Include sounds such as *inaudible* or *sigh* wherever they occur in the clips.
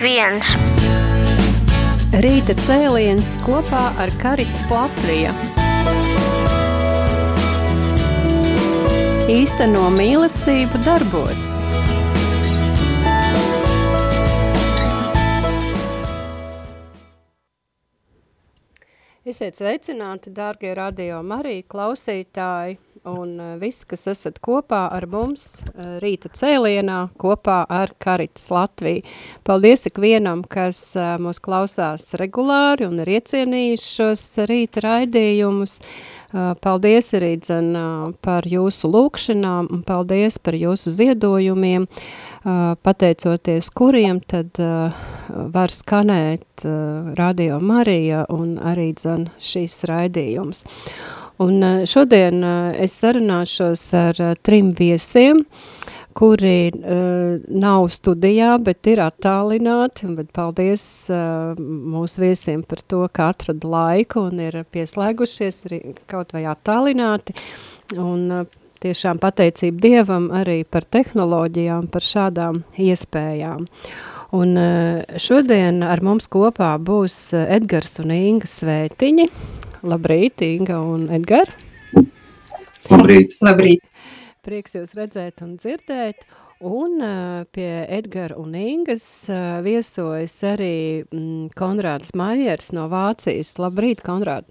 viens. Rīta cēliens kopā ar Karitas Latviju. Īsteno mīlestību darbos. Esiet sveicināti, dārgie radio Marija klausītāji! Un eh, visi, kas esat kopā ar mums eh, rīta cēlienā, kopā ar Karitas Latviju. Paldies ikvienam, kas eh, mūs klausās regulāri un ir iecienījis šos rīta raidījumus. Paldies arī dzen, par jūsu lūkšanām un paldies par jūsu ziedojumiem, pateicoties kuriem tad var skanēt Radio Marija un arī dzen šīs raidījums. Un eh, šodien eh, es sarunāšos ar eh, trim viesiem, kuri nav studijā, bet ir attālināti, bet paldies mūsu viesiem par to, ka atrada laiku un ir pieslēgušies arī kaut vai attālināti, un tiešām pateicība Dievam arī par tehnoloģijām, par šādām iespējām. Un šodien ar mums kopā būs Edgars un Inga Svētiņi, Labrīt, Inga un Edgar. Labrīt. Labrīt. Prieks jūs redzēt un dzirdēt. Un pie Edgara un Ingas viesojas arī mm, Konrāds Maiers no Vācijas. Labrīt, Konrād!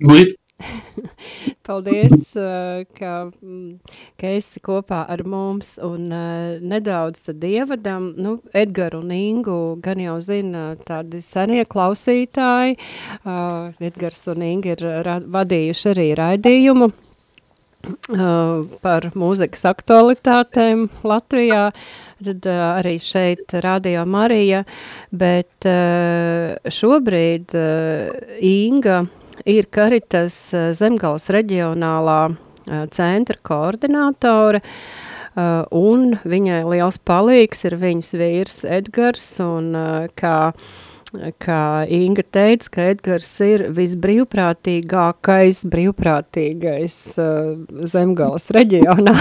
Labrīt! *laughs* Paldies, uh, ka, mm, ka esi kopā ar mums un uh, nedaudz tad ievadam, nu, Edgaru un Ingu gan jau zina tādi senie klausītāji, uh, Edgars un Inga ir vadījuši arī raidījumu par mūzikas aktualitātēm Latvijā, tad arī šeit Radio Marija, bet šobrīd Inga ir Karitas eh, Zemgals reģionālā eh, centra koordinātore, eh, un viņai liels palīgs ir viņas vīrs Edgars, un kā kā Inga teica, ka Edgars ir visbrīvprātīgākais brīvprātīgais zemgals reģionā.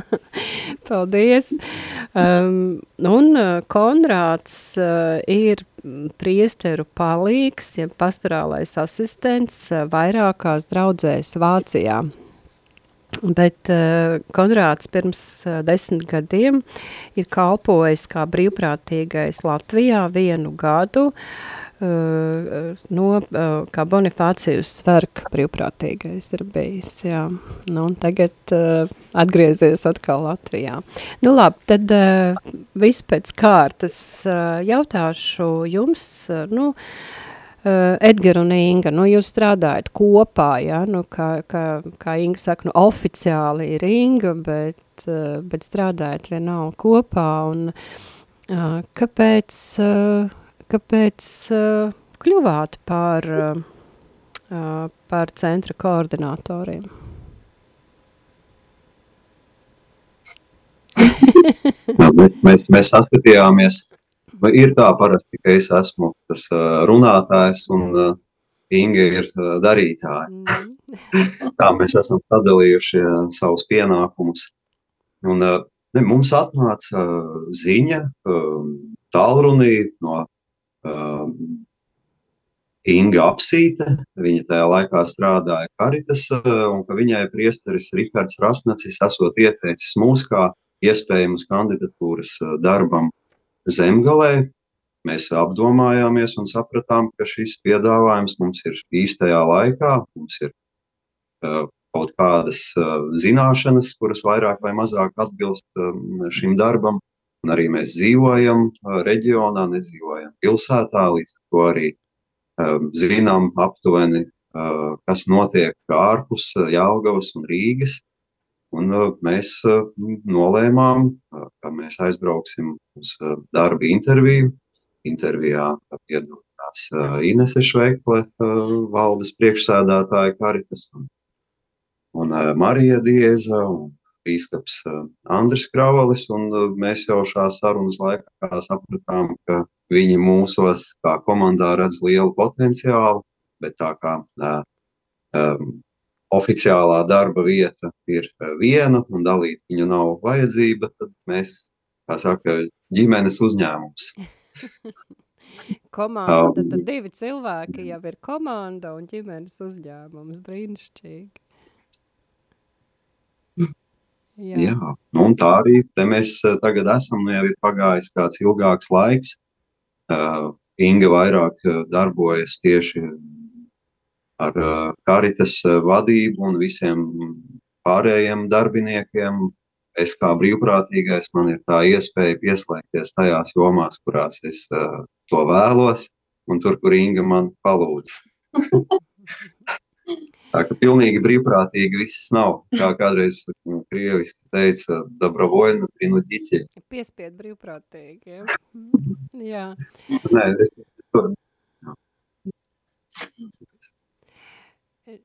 *laughs* Paldies! Um, un Konrāds uh, ir priesteru palīgs, ja pastorālais asistents uh, vairākās draudzēs Vācijā. Bet uh, Konrāds pirms uh, desmit gadiem ir kalpojis kā brīvprātīgais Latvijā vienu gadu, uh, no, uh, kā Bonifācijus Sverk brīvprātīgais ir bijis, jā. Nu, un tagad uh, atgriezies atkal Latvijā. Nu labi, tad uh, viss pēc kārtas uh, jautāšu jums, uh, nu, uh, Edgar un Inga, nu jūs strādājat kopā, ja, nu kā, kā, kā Inga saka, nu oficiāli ir Inga, bet, uh, bet strādājat vienalga kopā, un uh, kāpēc, uh, kāpēc uh, kļuvāt par, uh, par centra koordinatoriem? *laughs* mēs, mēs saskatījāmies Vai ir tā parasti, ka es esmu tas uh, runātājs un uh, Inga ir uh, darītāja? Mm. *laughs* tā mēs esam sadalījuši uh, savus pienākumus. Un, uh, ne, mums atnāca uh, ziņa uh, tālrunī no uh, Inga apsīte. Viņa tajā laikā strādāja Karitas, uh, un ka viņai priesteris Rihards Rasnacis esot ieteicis mūs kā iespējamas kandidatūras uh, darbam zemgalē. Mēs apdomājāmies un sapratām, ka šis piedāvājums mums ir īstajā laikā, mums ir uh, kaut kādas uh, zināšanas, kuras vairāk vai mazāk atbilst um, šim darbam. Un arī mēs dzīvojam uh, reģionā, nedzīvojam pilsētā, līdz ar to arī um, zinām aptuveni, uh, kas notiek ārpus uh, Jālgavas un Rīgas. Un uh, mēs uh, nolēmām, uh, ka mēs aizbrauksim uz darba interviju. Intervijā piedalījās Inese Šveikle, valdes priekšsēdētāja Karitas un, un Marija Dieza un bīskaps Andris Kravalis. Un mēs jau šā sarunas laikā sapratām, ka viņi mūsos kā komandā redz lielu potenciālu, bet tā kā um, oficiālā darba vieta ir viena un dalīt viņu nav vajadzība, tad mēs kā saka, ģimenes uzņēmums. *laughs* komanda, tad, tad divi cilvēki jau ir komanda un ģimenes uzņēmums. Brīnišķīgi. Jā, Jā nu, un tā arī mēs tagad esam, nu jau ir pagājis kāds ilgāks laiks. Uh, Inga vairāk darbojas tieši ar uh, karitas vadību un visiem pārējiem darbiniekiem. Es kā brīvprātīgais man ir tā iespēja pieslēgties tajās jomās, kurās es uh, to vēlos, un tur, kur Inga man palūdz. *laughs* Tā kā pilnīgi brīvprātīgi viss nav. Kā *laughs* kādreiz nu, krieviski teica, dabrovoļna prinudicija. Piespied brīvprātīgi, ja? *laughs* jā. Nē, es,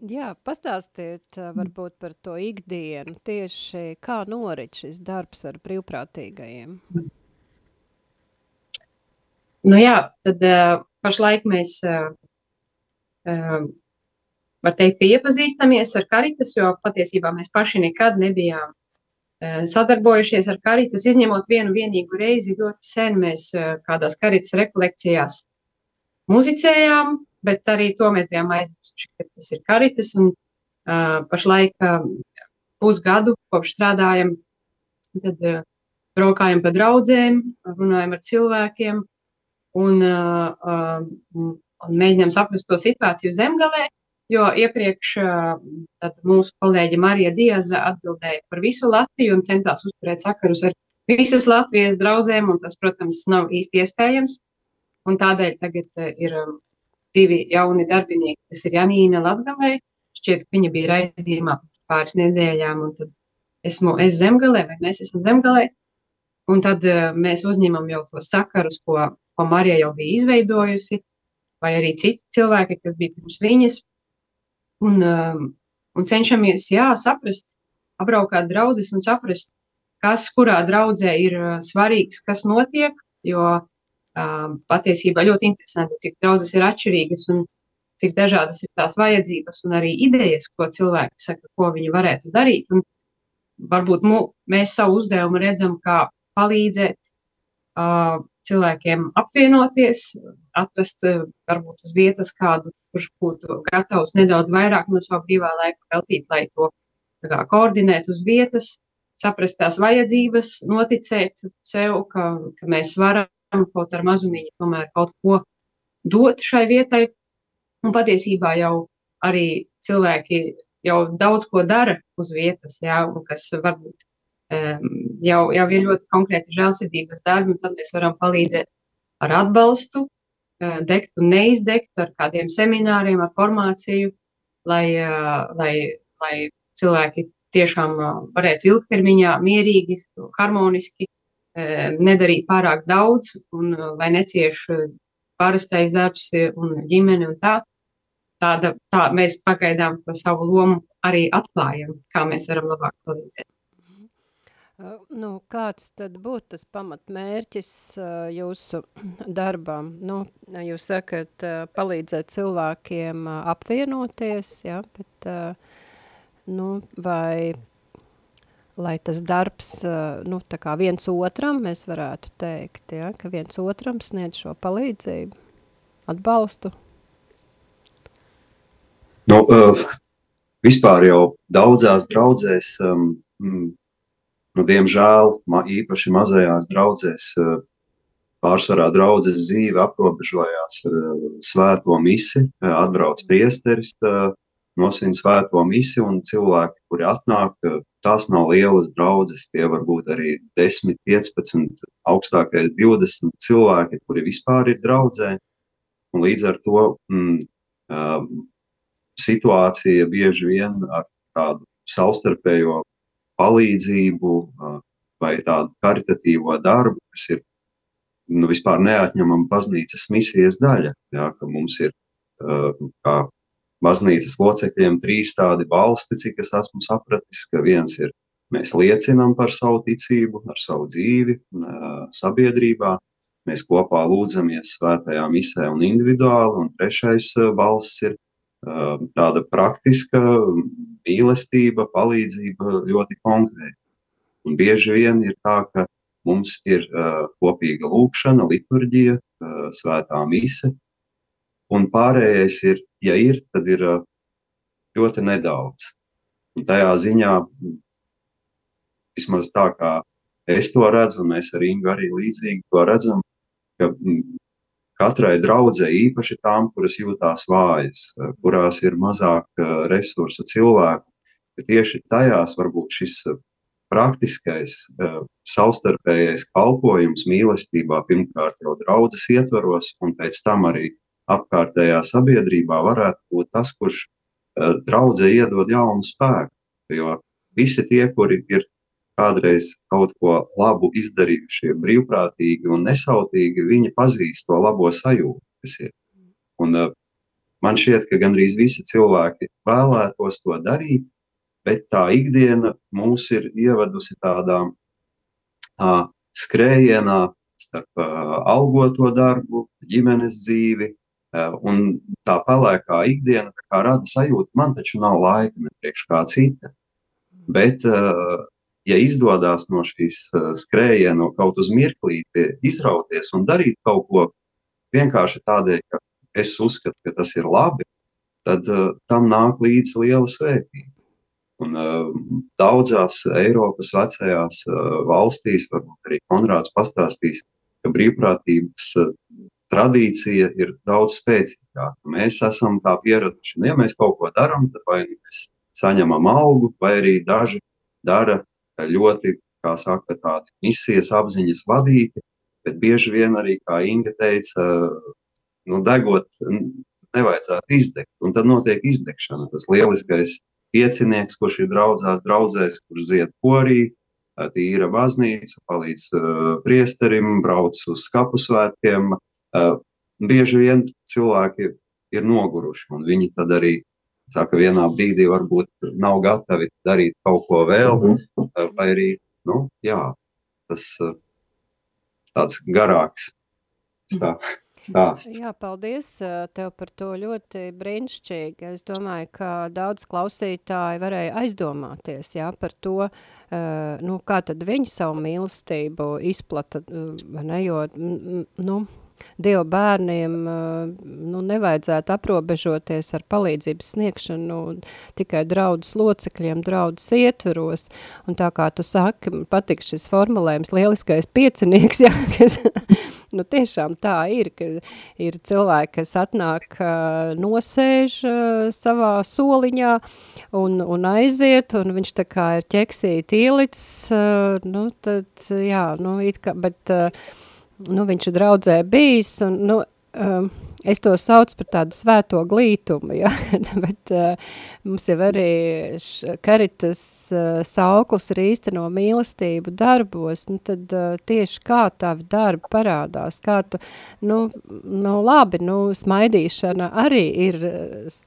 Jā, pastāstiet varbūt par to ikdienu, tieši kā norit šis darbs ar brīvprātīgajiem? Nu jā, tad uh, pašlaik mēs, uh, var teikt, iepazīstamies ar Karitas, jo patiesībā mēs paši nekad nebijām uh, sadarbojušies ar Karitas, izņemot vienu vienīgu reizi ļoti sen mēs uh, kādās Karitas rekolekcijās muzicējām, bet arī to mēs bijām aizmirsuši, ka tas ir karitas. Un, uh, pašlaik uh, pusgadu kopš strādājam, tad uh, braukājam pa draudzēm, runājam ar cilvēkiem un, uh, uh, un mēģinām saprast to situāciju zemgalē. Jo iepriekš uh, mūsu kolēģi Marija Diaza atbildēja par visu Latviju un centās uzturēt sakarus ar visas Latvijas draugiem, un tas, protams, nav īsti iespējams. Un tādēļ tagad ir divi jauni darbinieki, kas ir Janīna Latgalē. Šķiet, ka viņa bija raidījumā pāris nedēļām, un tad esmu es zemgalē, vai mēs esam zemgalē. Un tad mēs uzņemam jau tos sakarus, ko, ko Marija jau bija izveidojusi, vai arī citi cilvēki, kas bija pirms viņas. Un, um, un cenšamies, jā, saprast, apbraukāt draugus un saprast, kas kurā draudzē ir uh, svarīgs, kas notiek, jo patiesībā ļoti interesanti, cik daudzas ir atšķirīgas un cik dažādas ir tās vajadzības un arī idejas, ko cilvēki saka, ko viņi varētu darīt. Un varbūt mū, mēs savu uzdevumu redzam, kā palīdzēt uh, cilvēkiem apvienoties, atrast uh, varbūt uz vietas kādu, kurš būtu gatavs nedaudz vairāk no savu brīvā laika veltīt, lai to kā, koordinētu uz vietas, saprast tās vajadzības, noticēt sev, ka, ka mēs varam kaut ar mazumiņu tomēr kaut ko dot šai vietai. Un patiesībā jau arī cilvēki jau daudz ko dara uz vietas, jā, kas varbūt um, jau, jau ir ļoti konkrēti žēlsirdības darbi, un tad mēs varam palīdzēt ar atbalstu, degt un neizdegt, ar kādiem semināriem, ar formāciju, lai, lai, lai cilvēki tiešām varētu ilgtermiņā mierīgi, harmoniski nedarīt pārāk daudz, un lai necieš parastais darbs un ģimene un tā. Tāda, tā mēs pagaidām to savu lomu arī atklājam, kā mēs varam labāk palīdzēt. Nu, kāds tad būtu tas pamatmērķis jūsu darbam? Nu, jūs sakat, palīdzēt cilvēkiem apvienoties, ja, bet nu, vai lai tas darbs, nu, tā kā viens otram, mēs varētu teikt, ja, ka viens otram sniedz šo palīdzību, atbalstu? Nu, vispār jau daudzās draudzēs, um, nu, diemžēl, ma, īpaši mazajās draudzēs, uh, pārsvarā draudzes dzīve aprobežojās ar uh, svēto misi, uh, atbrauc priesteris, nosvin svēto misi un cilvēki, kuri atnāk, tās nav lielas draudzes, tie var būt arī 10, 15, augstākais 20 cilvēki, kuri vispār ir draudzē. Un līdz ar to mm, situācija bieži vien ar tādu savstarpējo palīdzību vai tādu karitatīvo darbu, kas ir nu, vispār neatņemama baznīcas misijas daļa. Jā, ka mums ir kā baznīcas locekļiem trīs tādi balsti, cik es esmu sapratis, ka viens ir mēs liecinām par savu ticību, ar savu dzīvi sabiedrībā, mēs kopā lūdzamies svētajā misē un individuāli, un trešais balsts ir tāda praktiska mīlestība, palīdzība ļoti konkrēti. Un bieži vien ir tā, ka mums ir kopīga lūkšana, liturģija, svētā mise, un pārējais ir, ja ir, tad ir ļoti nedaudz. Un tajā ziņā, vismaz tā kā es to redzu, un mēs ar Ingu arī līdzīgi to redzam, ka katrai draudzē, īpaši tām, kuras jūtās vājas, kurās ir mazāk resursu cilvēku, ka tieši tajās varbūt šis praktiskais, savstarpējais kalpojums mīlestībā pirmkārt jau draudzes ietvaros un pēc tam arī apkārtējā sabiedrībā varētu būt tas, kurš draudzē iedod jaunu spēku. Jo visi tie, kuri ir kādreiz kaut ko labu izdarījušie, brīvprātīgi un nesautīgi, viņi pazīst to labo sajūtu, kas ir. Un, man šķiet, ka gandrīz visi cilvēki vēlētos to darīt, bet tā ikdiena mūs ir ievedusi tādā uh, skrējienā starp uh, algoto darbu, ģimenes dzīvi, uh, un tā pelēkā ikdiena tā rada sajūtu, man taču nav laika ne priekš kā cita. Bet uh, ja izdodas no šīs uh, skrējiena kaut uz mirklīti izrauties un darīt kaut ko vienkārši tādēļ, ka es uzskatu, ka tas ir labi, tad uh, tam nāk līdzi liela svētība. Un, uh, daudzās Eiropas vecajās uh, valstīs, varbūt arī Konrāds pastāstīs, ka brīvprātības uh, tradīcija ir daudz spēcīgāka. Mēs esam tā pieraduši, nu, ja mēs kaut ko darām, tad vai nu mēs saņemam algu, vai arī daži dara ļoti, kā saka, tādi misijas apziņas vadīti, bet bieži vien arī, kā Inga teica, nu, degot nevajadzētu izdegt, un tad notiek izdegšana. Tas lieliskais piecinieks, kurš ir draudzās draudzēs, kurš zied porī, tīra baznīcu, palīdz uh, priesterim, brauc uz skapu svētkiem. Uh, bieži vien cilvēki ir noguruši, un viņi tad arī saka, vienā brīdī varbūt nav gatavi darīt kaut ko vēl, -hmm. vai arī, nu, jā, tas eh, tāds garāks stā, stāsts. Jā, paldies eh, tev par to ļoti brīnišķīgi. Es domāju, ka daudz klausītāji varēja aizdomāties, jā, par to, nu, kā tad viņi savu mīlestību izplata, vai ne, jo, nu, Dieva bērniem nu, nevajadzētu aprobežoties ar palīdzības sniegšanu tikai draudzes locekļiem, draudzes ietveros. Un tā kā tu saki, patīk šis formulējums, lieliskais piecinieks, *laughs* jā, kas, nu tiešām tā ir, ka ir cilvēki, kas atnāk nosēž savā soliņā un, un aiziet, un viņš tā kā ir ķeksīt ielicis, nu tad, jā, nu it kā, bet nu, viņš draudzē bijis, un, nu, um, es to saucu par tādu svēto glītumu, ja? *laughs* bet uh, mums jau arī karitas uh, sauklis ir īsteno mīlestību darbos, nu tad uh, tieši kā tavi darbi parādās, kā tu, nu, nu labi, nu smaidīšana arī ir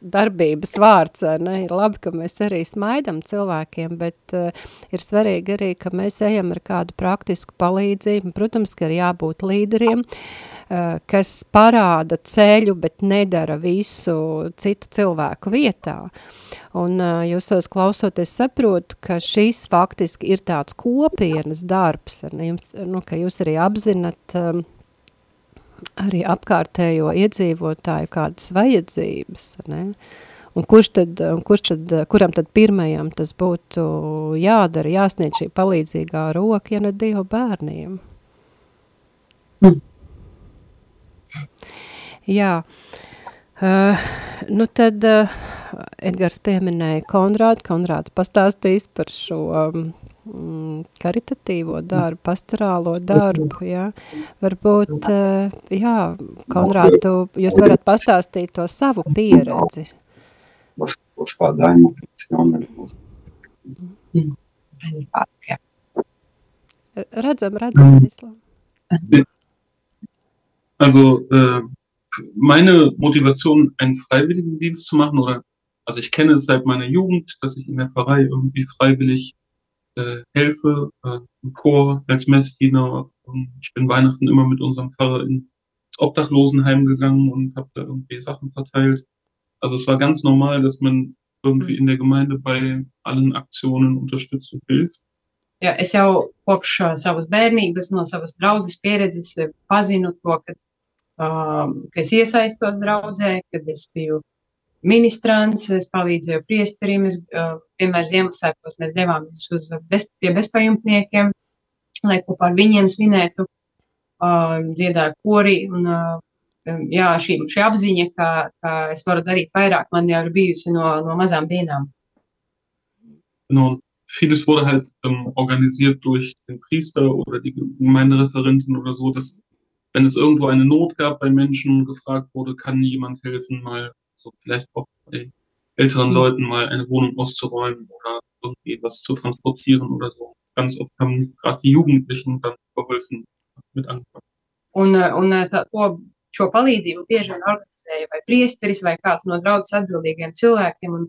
darbības vārds, ne? ir labi, ka mēs arī smaidam cilvēkiem, bet uh, ir svarīgi arī, ka mēs ejam ar kādu praktisku palīdzību, protams, ka ir jābūt līderiem, uh, kas parāda ceļu, bet nedara visu citu cilvēku vietā. Un uh, jūs tos klausoties saprotu, ka šis faktiski ir tāds kopienas darbs, ne, jums, nu, ka jūs arī apzinat um, arī apkārtējo iedzīvotāju kādas vajadzības, ne? Un kurš tad, kurš tad, kuram tad pirmajam tas būtu jādara, jāsniedz šī palīdzīgā roka, ja ne Dievu bērniem? Mm. Jā, uh, nu tad uh, Edgars pieminēja Konrādu, Konrāds pastāstīs par šo um, karitatīvo darbu, pastorālo darbu, jā. Varbūt, uh, jā, Konrādu, jūs varat pastāstīt to savu pieredzi. Redzam, redzam, Islam. *laughs* Also, äh, meine Motivation, einen Freiwilligendienst zu machen, oder also ich kenne es seit meiner Jugend, dass ich in der Pfarrei irgendwie freiwillig äh, helfe, äh, im Chor als Messdiener. Und ich bin Weihnachten immer mit unserem Pfarrer ins Obdachlosenheim gegangen und habe da irgendwie Sachen verteilt. Also es war ganz normal, dass man irgendwie in der Gemeinde bei allen Aktionen unterstützt und hilft. ja, es jau kopš uh, savas bērnības, no savas draudzes pieredzes pazinu to, ka, uh, ka es iesaistos draudzē, kad es biju ministrants, es palīdzēju priesterim, es, uh, piemēram, Ziemassvētkos mēs devāmies uz bez, pie bezpajumtniekiem, lai kopā ar viņiem svinētu, uh, dziedāju korī un uh, jā, šī, šī apziņa, ka, ka es varu darīt vairāk, man jau ir bijusi no, no mazām dienām. Genau, vieles wurde halt ähm, organisiert durch den Priester oder die Gemeindereferentin oder so, dass wenn es irgendwo eine Not gab bei Menschen, gefragt wurde, kann jemand helfen, mal so vielleicht auch bei älteren mhm. Leuten mal eine Wohnung auszuräumen oder irgendwie was zu transportieren oder so. Ganz oft haben gerade die Jugendlichen dann geholfen mit angefangen. Un, un tā, to šo palīdzību bieži vien organizēja vai priesteris vai kāds no draudzes atbildīgiem cilvēkiem. Un,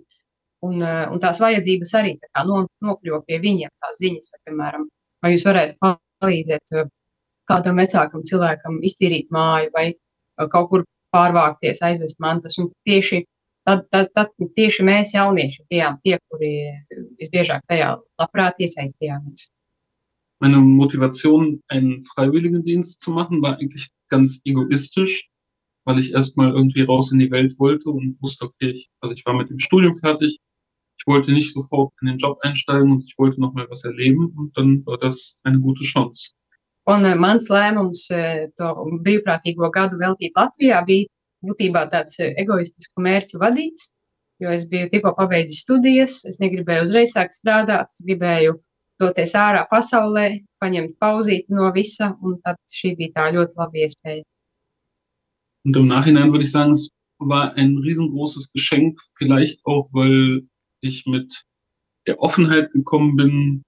un, un tās vajadzības arī tā kā no, nokļuva pie viņiem, tās ziņas, vai, piemēram, vai jūs varētu palīdzēt kādam vecākam cilvēkam iztīrīt māju vai eh, kaut kur pārvākties, aizvest mantas. Tieši, tad, tad, tad tieši mēs jaunieši bijām tie, kuri visbiežāk tajā labprāt iesaistījāmies. Meine Motivation, einen Freiwilligendienst zu machen, war eigentlich ganz egoistisch, weil ich erstmal irgendwie raus in die Welt wollte und wusste, okay, ich, also ich war mit dem Studium fertig. Ich wollte nicht sofort in den Job einsteigen und ich wollte noch mal was erleben und dann war das eine gute Chance. Un uh, mans lēmums uh, to brīvprātīgo gadu veltīt Latvijā bija būtībā tāds uh, egoistisku mērķu vadīts, jo es biju tikko pabeidzis studijas, es negribēju uzreiz sākt strādāt, es gribēju doties ārā pasaulē, paņemt pauzīti no visa, un tad šī bija tā ļoti laba iespēja. Und im Nachhinein würde ich sagen, es war ein riesengroßes Geschenk, vielleicht auch, weil ich mit der Offenheit gekommen bin,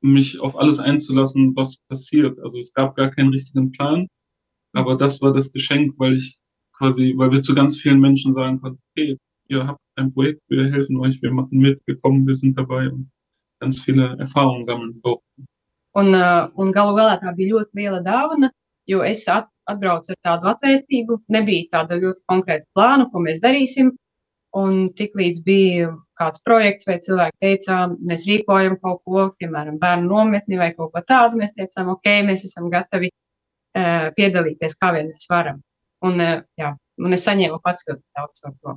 mich auf alles einzulassen, was passiert. Also es gab gar keinen richtigen Plan, aber das war das Geschenk, weil ich quasi, weil wir zu ganz vielen Menschen sagen konnten, okay, ihr habt ein Projekt, wir helfen euch, wir machen mit, wir kommen, wir sind dabei und ganz viele Erfahrungen sammeln. Un, uh, un galu galā tā bija ļoti liela dāvana, jo es at, atbraucu ar tādu atvērtību, nebija tāda ļoti konkrēta plāna, ko mēs darīsim. Un tik līdz bija kāds projekts, vai cilvēki teica, mēs rīkojam kaut ko, piemēram, bērnu nometni vai kaut ko tādu, mēs teicām, ok, mēs esam gatavi uh, piedalīties, kā vien mēs varam. Un, uh, jā, un es saņēmu pats ļoti daudz par to.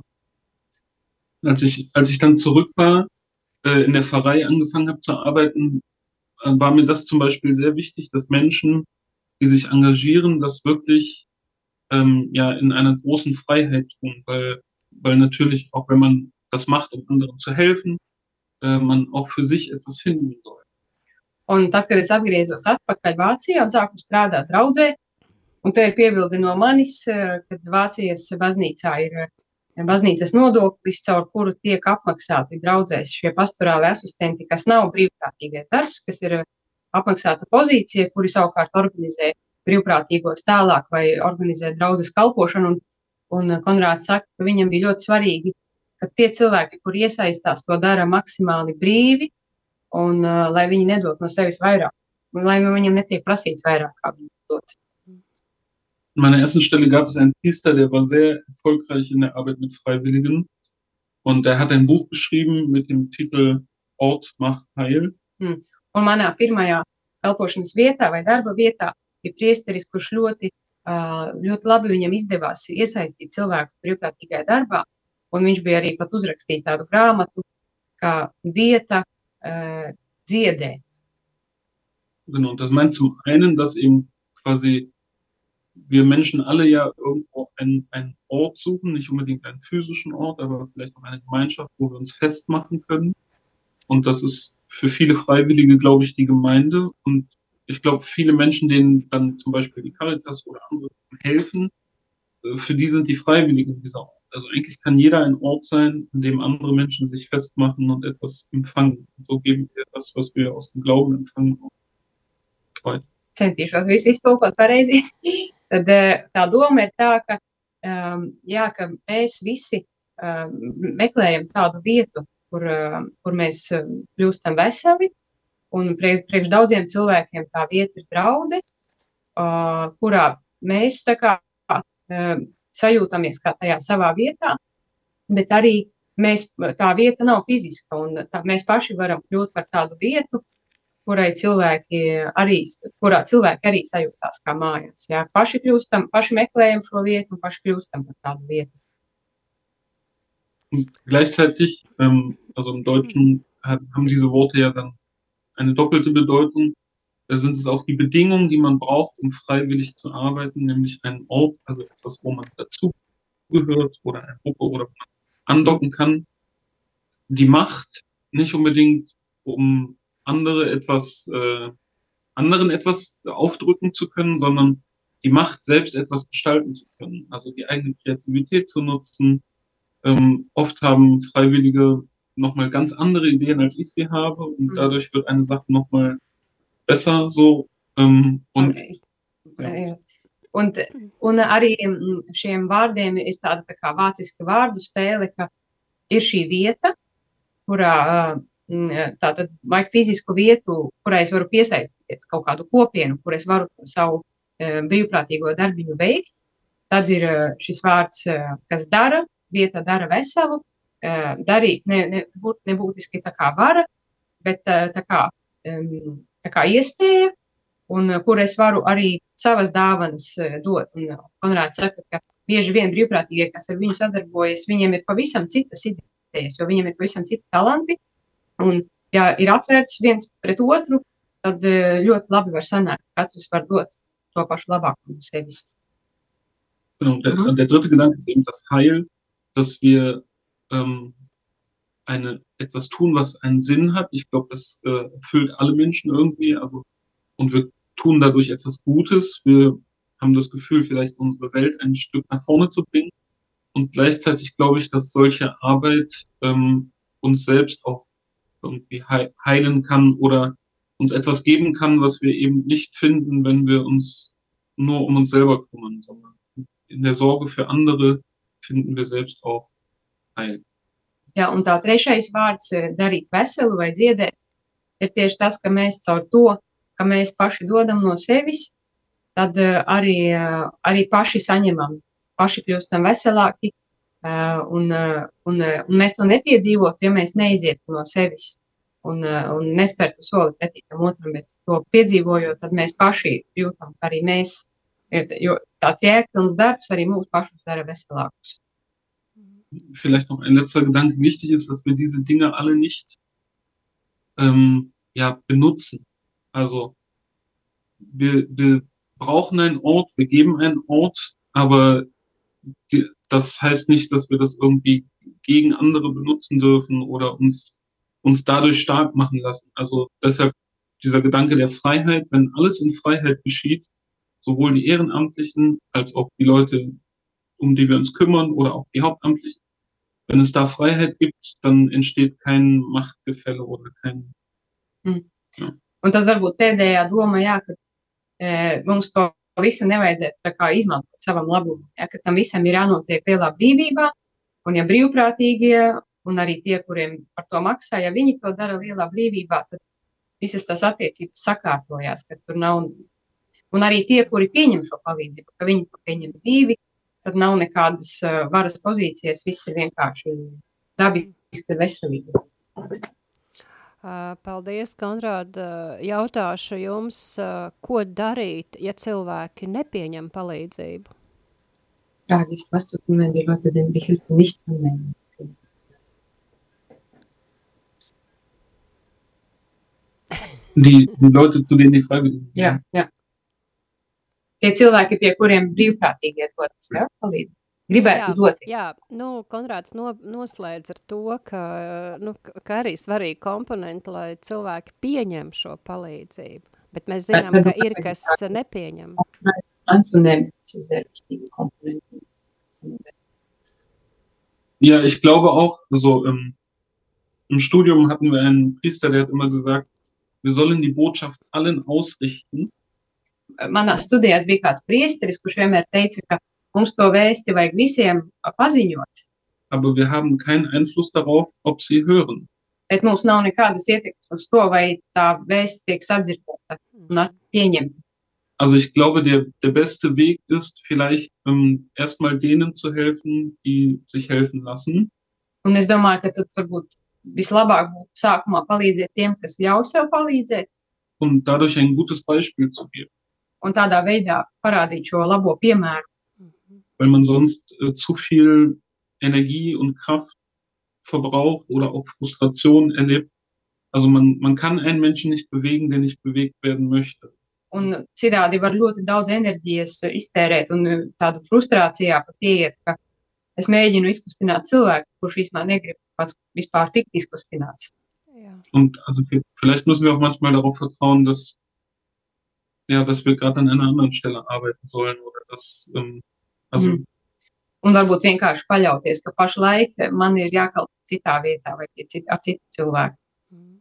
Als ich, als ich dann zurück war, äh, in der Pfarrei angefangen habe zu arbeiten, äh, war mir das zum Beispiel sehr wichtig, dass Menschen, die sich engagieren, das wirklich ähm, ja in einer großen Freiheit tun, weil, weil natürlich auch wenn man das macht, um anderen zu helfen, äh, man auch für sich etwas finden soll. Un tad, kad es atgriezos atpakaļ Vācijā un sāku strādāt draudzē, un te ir piebilde no manis, äh, kad Vācijas baznīcā ir baznīcas nodoklis, caur kuru tiek apmaksāti draudzēs šie pastorāli asistenti, kas nav brīvprātīgais darbs, kas ir apmaksāta pozīcija, kuri savukārt organizē brīvprātīgos tālāk vai organizē draudzes kalpošanu. Un, un Konrāds saka, ka viņam bija ļoti svarīgi, ka tie cilvēki, kur iesaistās, to dara maksimāli brīvi un uh, lai viņi nedod no sevis vairāk, un lai viņam netiek prasīts vairāk, kā viņi dod. Meiner ersten Stelle gab es einen Priester, der war sehr erfolgreich in der Arbeit mit Freiwilligen. Und er hat ein Buch geschrieben mit dem Titel Ort macht heil. Mm. Un manā pirmajā kalpošanas vietā vai darba vietā ir priesteris, kurš ļoti, ļoti labi viņam izdevās iesaistīt cilvēku brīvprātīgajā darbā. Un viņš bija arī pat uzrakstījis tādu grāmatu, kā vieta uh, dziedē. Genau, das meint zum einen, dass eben quasi wir Menschen alle ja irgendwo einen, einen Ort suchen, nicht unbedingt einen physischen Ort, aber vielleicht auch eine Gemeinschaft, wo wir uns festmachen können. Und das ist für viele Freiwillige, glaube ich, die Gemeinde. Und ich glaube, viele Menschen, denen dann zum Beispiel die Caritas oder andere helfen, äh, für die sind die Freiwilligen dieser Ort. Also eigentlich kann jeder ein Ort sein, in dem andere Menschen sich festmachen und etwas empfangen. Und so geben wir das, was wir aus dem Glauben empfangen, weiter. Centīšos visu iztulkot pareizi. *laughs* tad eh, tā doma ir tā, ka, um, jā, ka mēs visi um, meklējam tādu vietu, kur, um, kur mēs kļūstam veseli, un priekš daudziem cilvēkiem tā vieta ir draudze, uh, kurā mēs tā kā uh, sajūtamies kā tajā savā vietā, bet arī mēs, tā vieta nav fiziska, un tā, mēs paši varam kļūt par tādu vietu, kurai cilvēki arī, kurā cilvēki arī sajūtās kā mājās. Jā. Paši kļūstam, paši meklējam šo vietu un paši kļūstam par tādu vietu. Gleichzeitig, ähm, also im Deutschen haben diese Worte ja dann eine doppelte Bedeutung. Da sind es auch die Bedingungen, die man braucht, um freiwillig zu arbeiten, nämlich ein Ort, also etwas, wo man dazugehört oder eine Gruppe oder wo man andocken kann. Die Macht nicht unbedingt, um andere etwas, äh, anderen etwas aufdrücken zu können, sondern die Macht, selbst etwas gestalten zu können, also die eigene Kreativität zu nutzen. Ähm, oft haben Freiwillige nochmal ganz andere Ideen, als ich sie habe und mhm. dadurch wird eine Sache nochmal besser so. Um, un, okay. ja. un, un arī šiem vārdiem ir tāda tā kā vāciska vārdu spēle, ka ir šī vieta, kurā tātad vajag fizisku vietu, kurai es varu piesaistīties kaut kādu kopienu, kur es varu savu brīvprātīgo darbiņu veikt. Tad ir šis vārds, kas dara, vieta dara veselu, darīt ne, ne, būt, nebūtiski tā kā vara, bet tā kā tā kā iespēja, un kur es varu arī savas dāvanas dot. Un Konrāds saka, ka bieži vien brīvprātīgie, kas ar viņu sadarbojas, viņiem ir pavisam citas idejas, jo viņiem ir pavisam citi talanti. Un, ja ir atvērts viens pret otru, tad ļoti labi var sanākt. Katrs var dot to pašu labāko no sevis. Genau, der, der dritte Gedanke ist eben das Heil, dass wir ähm, eine, etwas tun, was einen Sinn hat. Ich glaube, das äh, erfüllt alle Menschen irgendwie, aber, und wir tun dadurch etwas Gutes. Wir haben das Gefühl, vielleicht unsere Welt ein Stück nach vorne zu bringen. Und gleichzeitig glaube ich, dass solche Arbeit ähm, uns selbst auch irgendwie heilen kann oder uns etwas geben kann, was wir eben nicht finden, wenn wir uns nur um uns selber kümmern, sondern in der Sorge für andere finden wir selbst auch Ja, un tā trešais vārds eh, - darīt veselu vai dziedēt, ir tieši tas, ka mēs caur to, ka mēs paši dodam no sevis, tad eh, arī, eh, arī paši saņemam, paši kļūstam veselāki, un, un, un mēs to nepiedzīvotu, ja mēs neizietu no sevis un, un nespērtu soli pretī tam otram, bet to piedzīvojot, tad mēs paši ka arī mēs, jo tā tiekpilns darbs arī mūs pašus dara veselākus vielleicht noch ein letzter Gedanke wichtig ist, dass wir diese Dinge alle nicht ähm, ja, benutzen. Also wir, wir brauchen einen Ort, wir geben einen Ort, aber die, das heißt nicht, dass wir das irgendwie gegen andere benutzen dürfen oder uns, uns dadurch stark machen lassen. Also deshalb dieser Gedanke der Freiheit, wenn alles in Freiheit geschieht, sowohl die Ehrenamtlichen als auch die Leute, um die wir uns kümmern oder auch die Hauptamtlichen, wenn es da Freiheit gibt, dann entsteht kein Machtgefälle oder kein. Mm. Jā. Un tas varbūt pēdējā doma, jā, ka e, mums to visu nevajadzētu kā izmantot savam labumam, ja, ka tam visam ir jānotiek lielā brīvībā, un ja brīvprātīgie un arī tie, kuriem par to maksā, ja viņi to dara lielā brīvībā, tad visas tās attiecības sakārtojās, ka tur nav, un arī tie, kuri pieņem šo palīdzību, ka viņi to pieņem brīvi, tad nav nekādas uh, varas pozīcijas, viss ir vienkārši dabiski veselīgi. Paldies, Konrād. Jautāšu jums, ko darīt, ja cilvēki nepieņem palīdzību? Frage tut man, wenn die Leute denn die? Die, Leute, zu denen die Freiwilligen. Ja, ja. Tie cilvēki, pie kuriem brīvprātīgie dodas, ja, palīdz. Gribētu jā, dot. Jā, nu, Konrāds no, noslēdz ar to, ka, nu, ka arī svarīgi komponenti, lai cilvēki pieņem šo palīdzību. Bet mēs zinām, ka ir, kas nepieņem. Ja, ich glaube auch, also im, im Studium hatten wir einen Priester, der hat immer gesagt, wir sollen die Botschaft allen ausrichten, manās studijās bija kāds priesteris, kurš vienmēr teica, ka mums to vēsti vajag visiem paziņot. Aber wir haben keinen Einfluss darauf, ob sie hören. Bet mums nav nekādas ietekmes uz to, vai tā vēsts tiek sadzirdēta un pieņemta. Also ich glaube, der, der beste Weg ist vielleicht um, erstmal denen zu helfen, die sich helfen lassen. Un es domāju, ka tad varbūt vislabāk būtu sākumā palīdzēt tiem, kas ļauj sev palīdzēt. und dadurch ein gutes Beispiel zu geben. Un tādā veidā parādīt šo labo piemēru. Weil man sonst äh, zu viel Energie und Kraft verbraucht oder auch Frustration erlebt. Also man, man kann einen Menschen nicht bewegen, der nicht bewegt werden möchte. Un citādi var ļoti daudz enerģijas iztērēt un uh, tādu frustrācijā pat ieiet, ka es mēģinu izkustināt cilvēku, kurš vispār negrib pats vispār tikt izkustināts. Jā. Und also vi- vielleicht müssen wir auch manchmal darauf vertrauen, dass, ja, dass wir gerade an einer anderen Stelle arbeiten sollen oder dass, ähm, also Mhm. Un varbūt vienkārši paļauties, ka pašlaik man ir jākalpo citā vietā vai pie cit, ar citu cilvēku. Mm.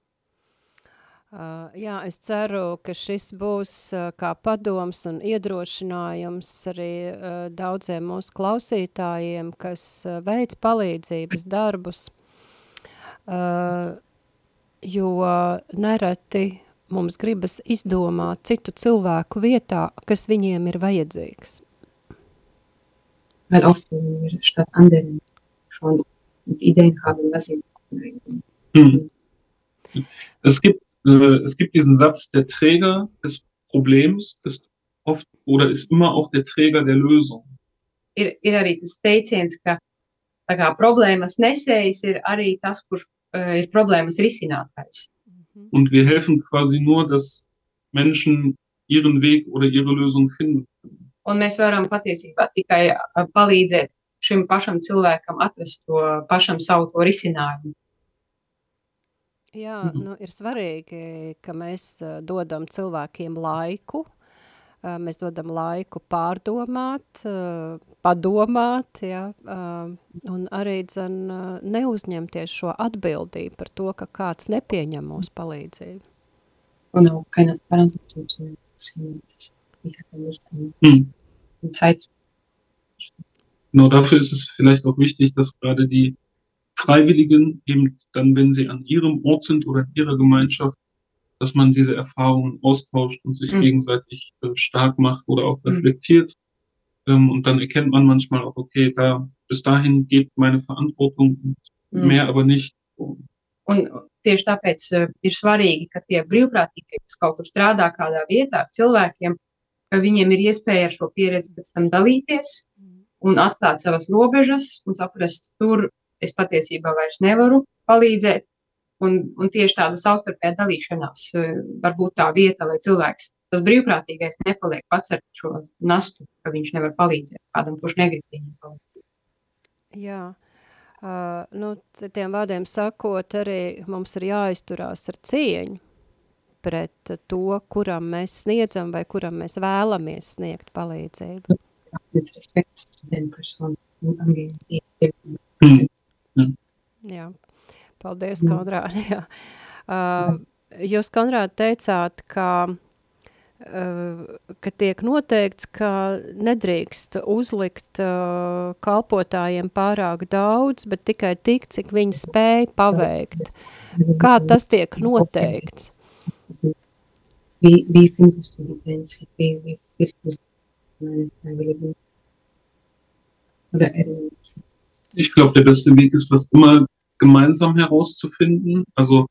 Uh, jā, es ceru, ka šis būs uh, kā padoms un iedrošinājums arī uh, daudziem mūsu klausītājiem, kas uh, veic palīdzības darbus, uh, jo nereti mums gribas izdomāt citu cilvēku vietā, kas viņiem ir vajadzīgs. Weil oft wir statt anderen schon Ideen haben, was sie hm. es gibt, äh, es gibt diesen Satz, der Träger des Problems ist oft oder ist immer auch der Träger der Lösung. ir, ir arī tas teiciens, ka tā kā, problēmas nesējs ir arī tas, kurš uh, ir problēmas risinātājs. Mhm. Und wir helfen quasi nur, dass Menschen ihren Weg oder ihre Lösung finden. Un mēs varam patiesībā tikai palīdzēt šim pašam cilvēkam atrast to pašam savu to risinājumu. Jā, Mhm. nu, ir svarīgi, ka mēs dodam cilvēkiem laiku, mēs dodam laiku pārdomāt, padomāt, ja, un arī dzen, neuzņemties šo atbildību par to, ka kāds nepieņem mūsu palīdzību. Und auch keine Verantwortung zu nehmen. Ich hatte nicht Hm. Zeit. Genau dafür ist es vielleicht auch wichtig, dass gerade die Freiwilligen eben dann, wenn sie an ihrem Ort sind oder in ihrer Gemeinschaft, dass man diese Erfahrungen austauscht und sich Mhm. gegenseitig äh, stark macht oder auch Mhm. Ähm, und dann erkennt man manchmal auch, okay, da bis dahin geht meine Verantwortung Mhm. mehr aber nicht. Un tieši tāpēc uh, ir svarīgi, ka tie brīvprātīgie, kas kaut kur strādā kādā vietā ar cilvēkiem, ka viņiem ir iespēja ar šo pieredzi pēc tam dalīties un atklāt savas robežas un saprast, tur es patiesībā vairs nevaru palīdzēt. Un, un tieši tāda savstarpējā dalīšanās uh, var būt tā vieta, lai cilvēks, tas brīvprātīgais, nepaliek pats ar šo nastu, ka viņš nevar palīdzēt kādam, kurš negrib viņam palīdzēt. Jā, uh, nu, citiem vārdiem sakot, arī mums ir jāizturās ar cieņu pret to, kuram mēs sniedzam vai kuram mēs vēlamies sniegt palīdzību. Die Hm. Jā, paldies, Jā. Konrād. *laughs* Jā. Uh, jūs, Konrād, teicāt, ka, uh, ka tiek noteikts, ka nedrīkst uzlikt uh, kalpotājiem pārāk daudz, bet tikai tik, cik viņi spēj paveikt. Kā tas tiek noteikts? Wie, wie findest du die Grenze? Wie, wie wirkt es meine Freiwilligen? Oder eher Ich glaube, der beste Weg ist, das immer gemeinsam herauszufinden. Also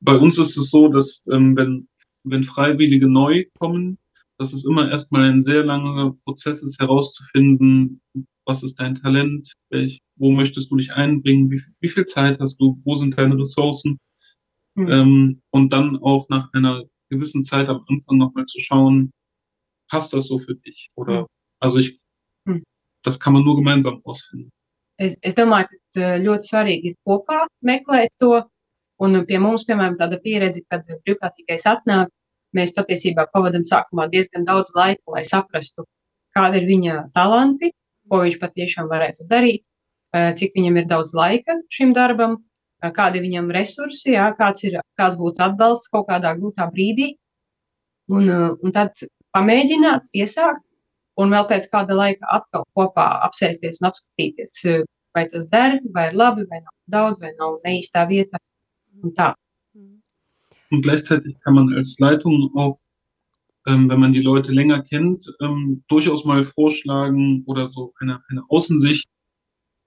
bei uns ist es so, dass ähm, wenn, wenn Freiwillige neu kommen, dass es immer erstmal ein sehr langer Prozess ist, herauszufinden, was ist dein Talent, welch, wo möchtest du dich einbringen, wie, wie viel Zeit hast du, wo sind deine Ressourcen. Mhm. Ähm, und dann auch nach einer gewissen Zeit am Anfang nochmal zu schauen, passt das so für dich? Oder Mhm. also ich, Mhm. das kann man nur gemeinsam rausfinden. Es, es domāju, ka eh, ļoti svarīgi ir kopā meklēt to. Un pie mums, piemēram, tāda pieredze, kad brīvprātīgais atnāk, mēs patiesībā pavadām sākumā diezgan daudz laika, lai saprastu, kāda ir viņa talanti, ko viņš patiešām varētu darīt, eh, cik viņam ir daudz laika šim darbam, eh, kādi viņam resursi, jā, kāds, ir, kāds būtu atbalsts kaut kādā grūtā brīdī. Un, un tad pamēģināt, iesākt, un vēl pēc kāda laika atkal kopā apsēsties un apskatīties, eh, vai tas der, vai ir labi, vai nav daudz, vai nav neīstā vieta. Un tā. Und gleichzeitig kann man als Leitung auch, ähm, wenn man die Leute länger kennt, ähm, durchaus mal vorschlagen oder so eine, eine Außensicht.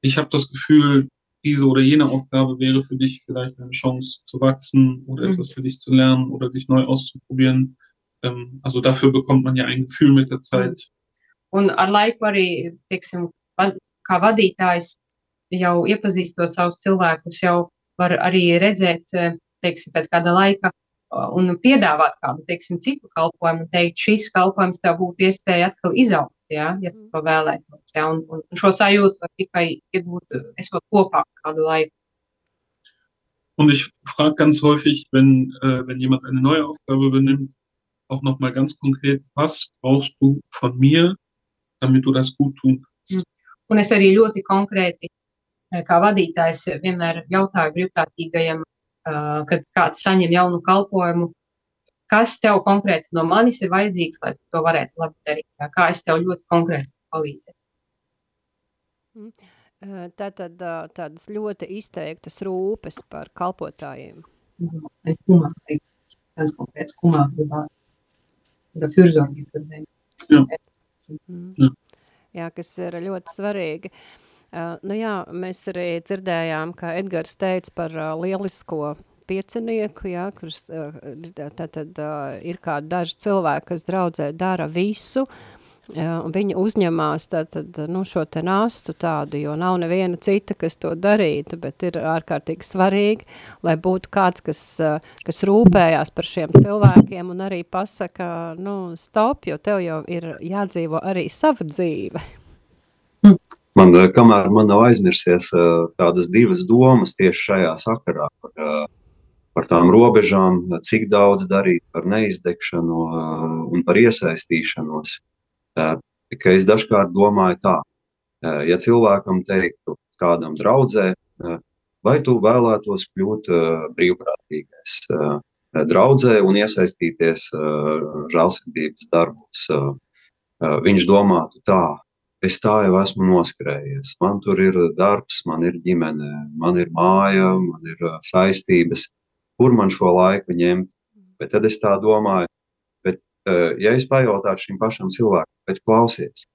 Ich habe das Gefühl, diese oder jene Aufgabe wäre für dich vielleicht eine Chance zu wachsen oder Mhm. etwas für dich zu lernen oder dich neu auszuprobieren. Ähm, also dafür bekommt man ja ein Gefühl mit der Zeit. Un ar laiku arī, teiksim, va- kā vadītājs jau iepazīstot savus cilvēkus, jau var arī redzēt, eh, teiksim, pēc kāda laika uh, un piedāvāt kādu, teiksim, citu kalpojumu un teikt, šis kalpojums tev būtu iespēja atkal izaugt, jā, ja tu to vēlētos, jā, un, un šo sajūtu var tikai iegūt, eh, esot kopā kādu laiku. Und ich frage ganz häufig, wenn, äh, wenn jemand eine neue Aufgabe übernimmt, auch nochmal ganz konkret, was brauchst du von mir, gut tun kannst? Un es arī ļoti konkrēti, eh, kā vadītājs, vienmēr jautāju brīvprātīgajam, eh, kad kāds saņem jaunu kalpojumu, kas tev konkrēti no manis ir vajadzīgs, lai to varētu labi darīt. Jā, Kā es tev ļoti konkrēti palīdzēju. Eh, Tātad tādas ļoti izteiktas rūpes par kalpotājiem. Kummer, ein ganz konkrēts Kummer über, über Fürsorge für den. Mm. Jā. Kas ir ļoti svarīgi. Uh, nu jā, mēs arī dzirdējām, ka Edgars teica par uh, lielisko piecinieku, jā, kurš uh, tātad uh, ir kā daži cilvēki, kas draudzē dara visu, uh, un viņi uzņemās tātad, nu, šo te nastu tādu, jo nav neviena cita, kas to darītu, bet ir ārkārtīgi svarīgi, lai būtu kāds, kas, kas rūpējās par šiem cilvēkiem un arī pasaka, nu, stop, jo tev jau ir jādzīvo arī sava dzīve. Man, eh, kamēr man nav aizmirsies tādas divas domas tieši šajā sakarā par, par tām robežām, cik daudz darīt par neizdegšanu eh, un par iesaistīšanos. Tikai es dažkārt domāju tā, ja cilvēkam teiktu kādam draudzē, vai tu vēlētos kļūt brīvprātīgais draudzē un iesaistīties žēlsirdības darbos, viņš domātu tā, es tā jau esmu noskrējies. Man tur ir darbs, man ir ģimene, man ir māja, man ir saistības, kur man šo laiku ņemt. Bet tad es tā domāju, ja es pajautātu šim pašam cilvēkam, bet klausies,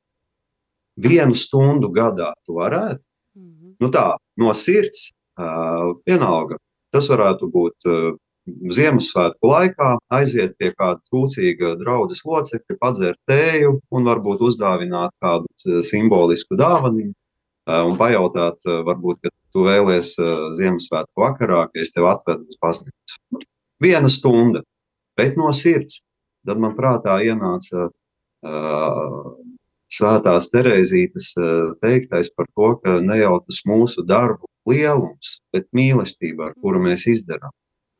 vienu stundu gadā tu varētu, Mhm. nu tā, no sirds, uh, vienalga, tas varētu būt uh, Ziemassvētku laikā aiziet pie kāda trūcīga draudzes locekļa, padzert tēju un varbūt uzdāvināt kādu eh, simbolisku dāvanu un pajautāt, eh, varbūt, ka tu vēlies eh, Ziemassvētku vakarā, ka es tev atvedu uz baznīcu. Viena stunda, bet no sirds. Tad man prātā ienāca uh, svētās Terezītes uh, teiktais par to, ka ne jau tas mūsu darbu lielums, bet mīlestība, ar kuru mēs izdarām.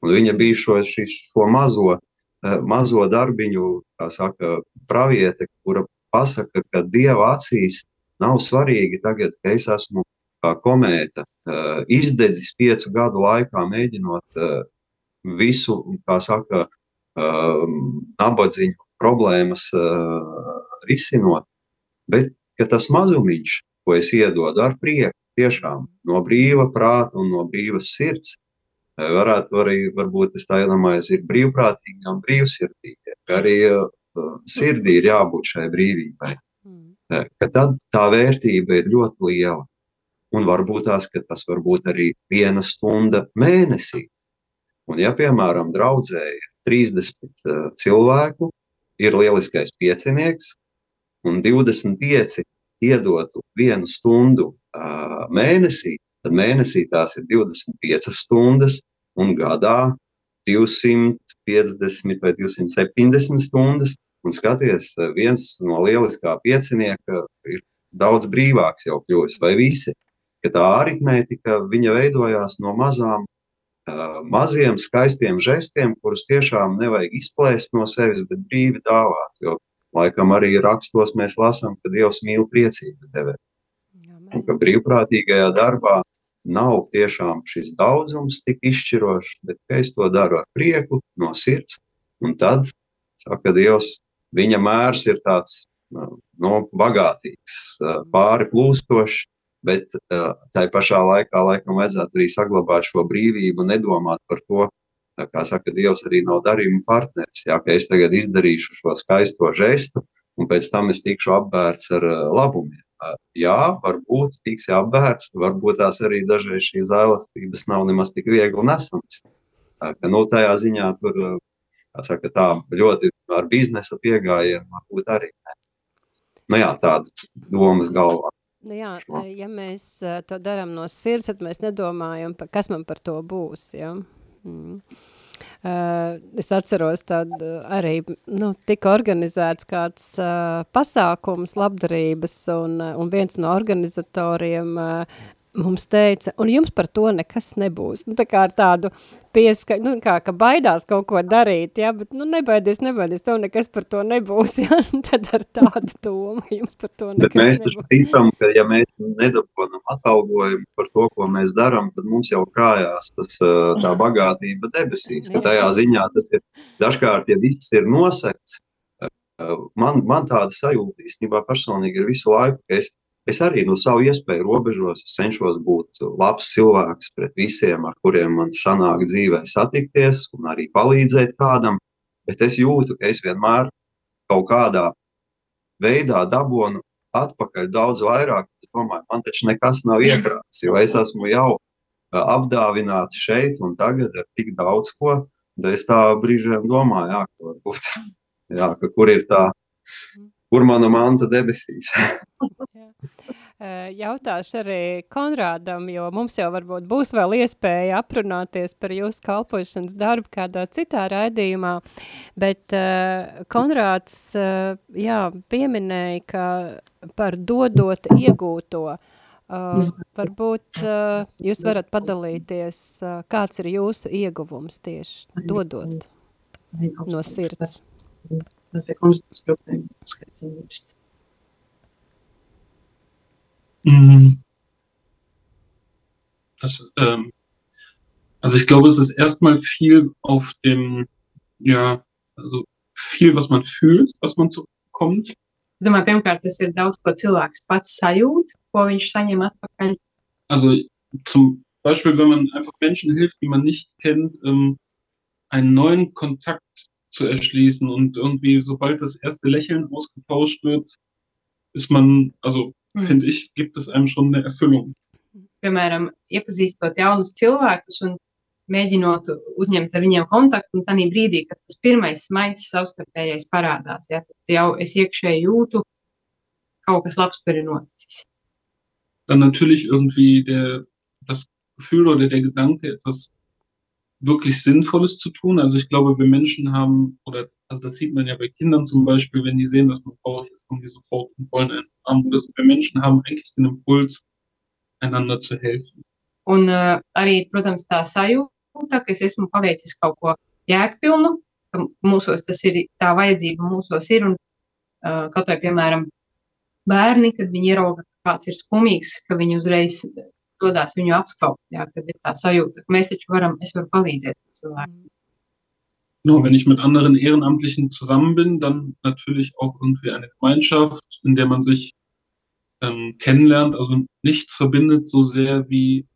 Un viņa bija šo, šis, šo mazo, uh, mazo darbiņu, kā saka, praviete, kura pasaka, ka Dieva acīs nav svarīgi tagad, ka es esmu kā komēta uh, izdedzis piecu gadu laikā, mēģinot uh, visu, kā saka, uh, nabadziņu problēmas uh, risinot, bet ka tas mazumiņš, ko es iedodu ar prieku, tiešām no brīva prāta un no brīvas sirds, uh, varētu arī, varbūt es tā iedomājos, ir brīvprātīgi un brīvsirdīgi, arī uh, sirdī ir jābūt šai brīvībai. Uh, ka tad tā vērtība ir ļoti liela. Un varbūt tās, ka tas var būt arī viena stunda mēnesī. Un, ja, piemēram, draudzē ir 30 uh, cilvēku, ir lieliskais piecinieks, un 25 iedotu vienu stundu uh, mēnesī, tad mēnesī tās ir 25 stundas, un gadā 250 vai 270 stundas. Un skaties, viens no lieliskā piecinieka ir daudz brīvāks jau kļuvis, vai visi. Ka tā aritmētika veidojās no mazām maziem, skaistiem žestiem, kurus tiešām nevajag izplēst no sevis, bet brīvi dāvāt. Jo laikam arī rakstos mēs lasām, ka Dievs mīl priecīgu tevi. Un ka brīvprātīgajā darbā nav tiešām šis daudzums tik izšķirošs, bet es to daru ar prieku, no sirds. Un tad, saka Dievs, viņa mērs ir tāds no, bagātīgs, pāri plūstošs. Bet uh, tā pašā laikā, laikam, vajadzētu arī saglabāt šo brīvību, nedomāt par to, kā saka, Dievs arī nav darījuma partneris. Jā, ka es tagad izdarīšu šo skaisto žestu, un pēc tam es tikšu apbērts ar uh, labumiem. jā, varbūt tiks apbērts, varbūt tās arī dažreiz šīs zālestības nav nemaz tik viegli nesamas. Nu, tajā ziņā tur, saka, tā ļoti ar biznesa piegājienu varbūt arī ne. Nu jā, tādas domas galvā. Nu jā, ja mēs to darām no sirds, tad mēs nedomājam, kas man par to būs, ja? Mm. Uh, es atceros, tad arī nu, tika organizēts kāds uh, pasākums labdarības, un, un viens no organizatoriem uh, mums teica, un jums par to nekas nebūs. Nu, tā kā ar tādu pieskaņu, nu, kā, ka baidās kaut ko darīt, ja, bet, nu, nebaidies, nebaidies, tev nekas par to nebūs, *laughs* ja, tad ar tādu domu jums par to nekas nebūs. Bet mēs ticam, ka ja mēs nedabonam atalgojumu par to, ko mēs darām, tad mums jau krājās tas, tā bagātība debesīs, ka tajā ziņā tas ir, dažkārt, ja viss ir nosekts, man, man tāda sajūta īstenībā personīgi ir visu laiku, ka es Es arī no savu iespēju robežos cenšos būt labs cilvēks pret visiem, ar kuriem man sanāk dzīvē satikties un arī palīdzēt kādam, bet es jūtu, ka es vienmēr kaut kādā veidā dabūnu atpakaļ daudz vairāk. Es domāju, man taču nekas nav *laughs* iekrāts, jo es esmu jau apdāvināts šeit un tagad ar tik daudz ko. Tad es tā brīžiem domāju, jā, ka, varbūt, *laughs* jā, ka kur ir tā kur mana manta debesīs. *laughs* Jautāšu arī Konrādam, jo mums jau varbūt būs vēl iespēja aprunāties par jūsu kalpošanas darbu kādā citā raidījumā, bet uh, Konrāds, uh, jā, pieminēja, ka par dodot iegūto, uh, varbūt jūs varat padalīties, kāds ir jūsu ieguvums tieši dodot no sirds? dass der Konstruktionsgrenzen wünscht. Das, ähm, also ich glaube, es ist erstmal viel auf dem, ja, also viel, was man fühlt, was man zurückkommt. Es domāju, pirmkārt, tas ir daudz, ko cilvēks pats sajūt, ko viņš saņem atpakaļ. Also zum Beispiel, wenn man einfach Menschen hilft, die man nicht kennt, ähm, einen neuen Kontakt zu erschließen. Und irgendwie, sobald das erste Lächeln ausgetauscht wird, ist man, also. Finde ich, gibt es einem schon eine Erfüllung. Piemēram, iepazīstot jaunus cilvēkus un mēģinot uzņemt ar viņiem kontaktu, un tādā brīdī, kad tas pirmais smaids savstarpējais parādās, ja, tad jau es iekšēji jūtu, kaut kas labs tur ir noticis. Dann natürlich irgendwie der, das Gefühl oder der Gedanke, etwas wirklich Sinnvolles zu tun. Also ich glaube, wir Menschen haben, oder also das sieht man ja bei Kindern zum Beispiel, wenn die sehen, dass man traurig ist, kommen die sofort und wollen einen Arm. Oder. Wir Menschen haben eigentlich den Impuls, einander zu helfen. Un uh, arī, protams, tā sajūta, ka es esmu paveicis kaut ko jēgpilnu, ka mūsos tas ir, tā vajadzība mūsos ir, un uh, kaut vai, piemēram, bērni, kad viņi ierauga, kāds ir skumīgs, ka viņi uzreiz dodas viņu apskaut, jā, kad ir tā sajūta, ka mēs taču varam, es varu palīdzēt cilvēkiem. Genau, wenn ich mit anderen Ehrenamtlichen zusammen bin, dann natürlich auch irgendwie eine Gemeinschaft, in der man sich ähm, kennenlernt. Also nichts verbindet so sehr wie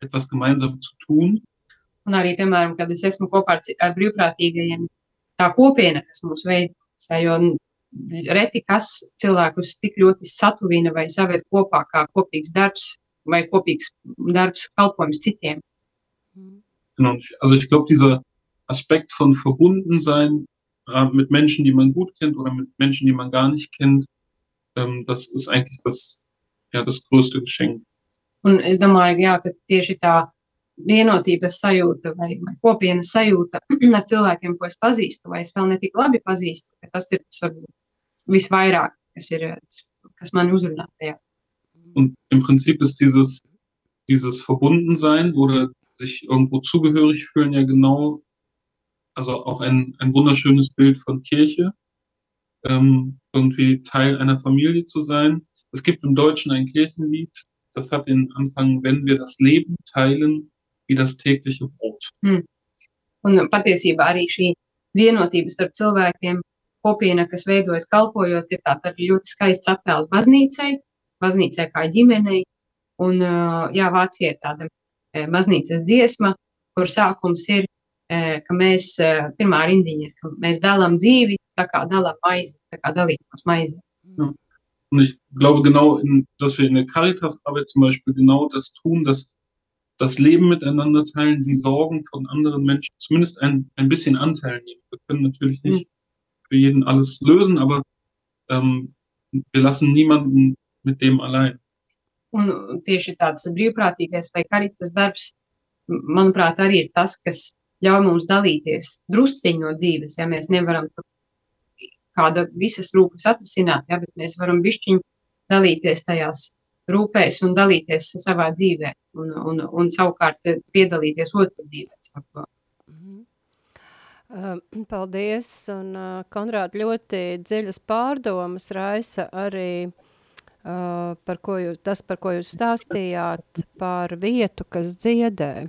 etwas gemeinsam zu tun. Un arī, piemēram, kad es esmu kopā ar, ar brīvprātīgajiem, tā kopiena, kas mūs veidos, jo reti kas cilvēkus tik ļoti satuvina vai saved kopā kā kopīgs darbs, vai kopīgs darbs, kalpojums citiem. Genau. Also ich glaube, dieser Aspekt von Verbundensein äh, mit Menschen, die man gut kennt oder mit Menschen, die man gar nicht kennt, ähm, das ist eigentlich das, ja, das größte Geschenk. Un es domāju, jā, ka tieši tā vienotības sajūta vai, vai kopienas sajūta *clears throat* ar cilvēkiem, ko es pazīstu, vai es vēl ne tik labi pazīstu, ka tas ir tas varbūt visvairāk, kas ir, kas man uzrunā tajā Und im Prinzip ist dieses, dieses Verbundensein oder sich irgendwo zugehörig fühlen ja genau, also auch ein, ein wunderschönes Bild von Kirche, ähm, irgendwie Teil einer Familie zu sein. Es gibt im Deutschen ein Kirchenlied, das hat den Anfang, wenn wir das Leben teilen, wie das tägliche Brot. Hmm. Un patiesībā arī šī vienotība starp cilvēkiem, kopiena, kas veidojas kalpojot, ir tāda ļoti skaists attēls baznīcai, baznīcai kā ģimenei. Un, jā, Vācija ir tāda baznīcas dziesma, kur sākums ir, ka mēs pirmā rindiņa, ka mēs dalām dzīvi, tā kā dalām maizi, tā kā dalījumos maizi. Nu. Und ich glaube genau, in, dass wir in der Caritas-Arbeit zum Beispiel genau das tun, dass das Leben miteinander teilen, die Sorgen von anderen Menschen zumindest ein, ein bisschen Anteil nehmen. Wir können natürlich nicht mhm. für jeden alles lösen, aber ähm, wir lassen niemanden mit dem allein. Un tieši tāds brīvprātīgais vai karitas darbs, manuprāt, arī ir tas, kas ļauj mums dalīties drusciņi no dzīves, ja mēs nevaram kāda visas rūpes atrisināt, ja, bet mēs varam bišķiņu dalīties tajās rūpēs un dalīties savā dzīvē un, un, un savukārt piedalīties otru dzīvē. Mhm. Paldies, un Konrād ļoti dziļas pārdomas raisa arī uh, par ko jūs, tas, par ko jūs stāstījāt, par vietu, kas dziedē.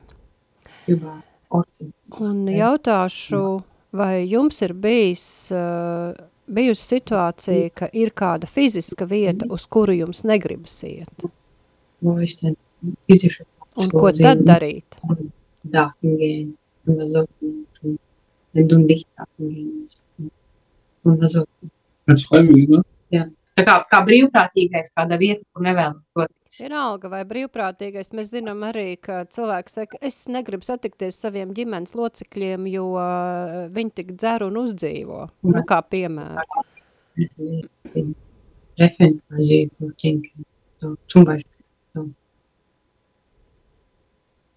Un jautāšu, vai jums ir bijis uh, bijusi situācija, ka ir kāda fiziska vieta, uz kuru jums negribas iet? Un ko tad darīt? Da, hingehen. Und also, wenn du nicht hingehen Und also. Als Freiwilliger? Ja. Tā kā, kā brīvprātīgais, kāda vieta, kur nevēlas doties. Vienalga vai brīvprātīgais, mēs zinām arī, ka cilvēks saka, es negribu satikties saviem ģimenes locekļiem, jo uh, viņi tik dzer un uzdzīvo. Nu, kā piemēra.